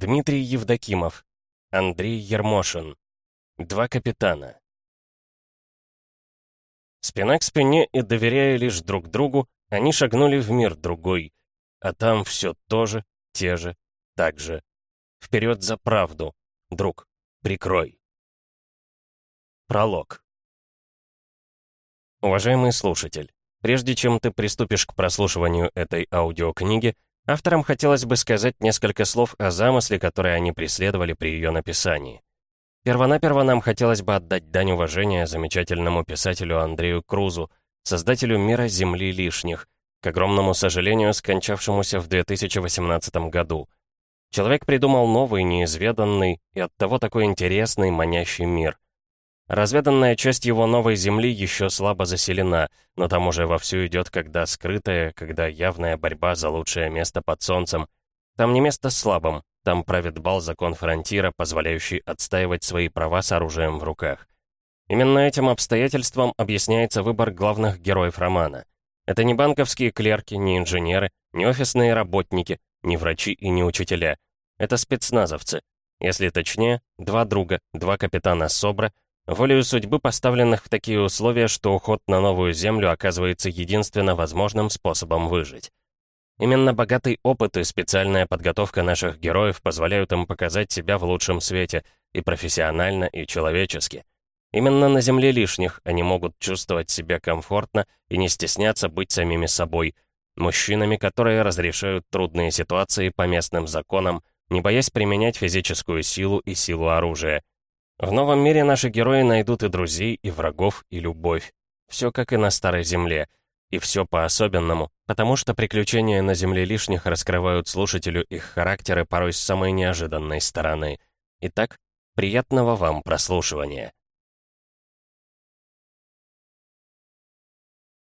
Дмитрий Евдокимов. Андрей Ермошин. Два капитана. Спина к спине и доверяя лишь друг другу, они шагнули в мир другой. А там все то же, те же, так же. Вперед за правду. Друг, прикрой. Пролог. Уважаемый слушатель, прежде чем ты приступишь к прослушиванию этой аудиокниги, авторам хотелось бы сказать несколько слов о замысле, который они преследовали при ее написании. Первонаперво нам хотелось бы отдать дань уважения замечательному писателю Андрею Крузу, создателю мира Земли лишних, к огромному сожалению, скончавшемуся в 2018 году. Человек придумал новый, неизведанный и оттого такой интересный, манящий мир. Разведанная часть его новой земли еще слабо заселена, но там уже вовсю идет когда скрытая, когда явная борьба за лучшее место под солнцем. Там не место слабым, там правит бал закон фронтира, позволяющий отстаивать свои права с оружием в руках. Именно этим обстоятельством объясняется выбор главных героев романа. Это не банковские клерки, не инженеры, не офисные работники, не врачи и не учителя. Это спецназовцы. Если точнее, два друга, два капитана СОБРа, волею судьбы поставленных в такие условия, что уход на новую землю оказывается единственно возможным способом выжить. Именно богатый опыт и специальная подготовка наших героев позволяют им показать себя в лучшем свете, и профессионально, и человечески. Именно на земле лишних они могут чувствовать себя комфортно и не стесняться быть самими собой, мужчинами, которые разрешают трудные ситуации по местным законам, не боясь применять физическую силу и силу оружия. В новом мире наши герои найдут и друзей, и врагов, и любовь. Все как и на Старой Земле. И все по-особенному, потому что приключения на Земле лишних раскрывают слушателю их характеры порой с самой неожиданной стороны. Итак, приятного вам прослушивания.